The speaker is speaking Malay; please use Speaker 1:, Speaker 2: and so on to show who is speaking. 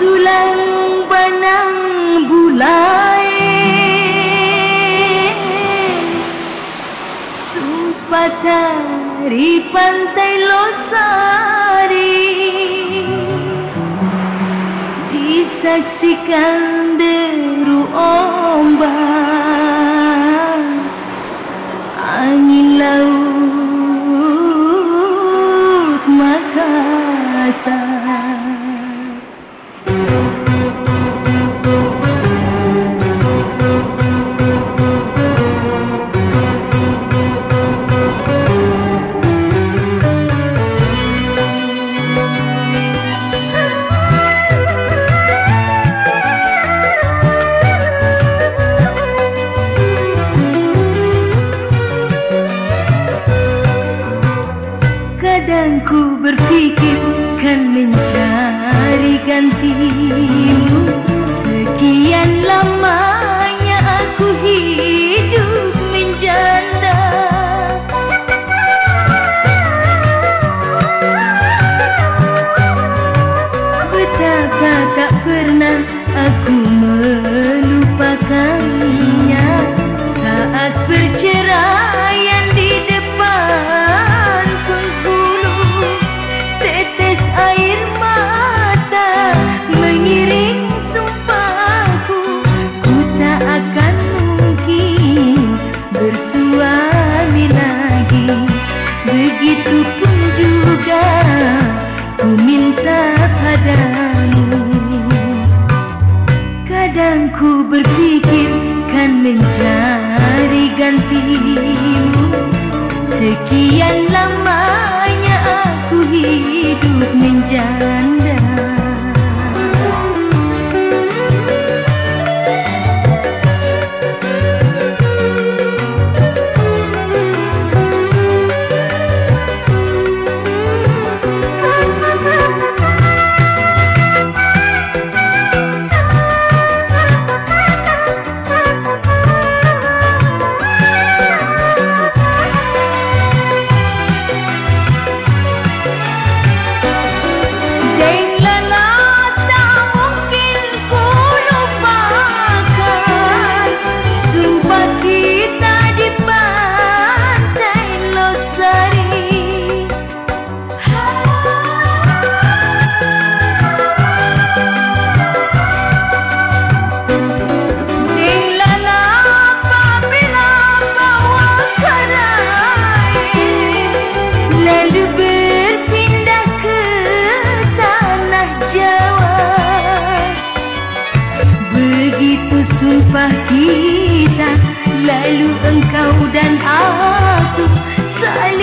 Speaker 1: sulang banang bulai. Supatari pantai losari. Disaksikan deru ombak. Angin laut pernah aku melupakannya. Saat perceraian di depan penghulu Tetes air mata mengiring sumpahku. Ku tak akan mungkin bersuami lagi. Begitupun juga berfikir kan mencari gantimu. Sekian lamanya Lalu engkau dan aku saling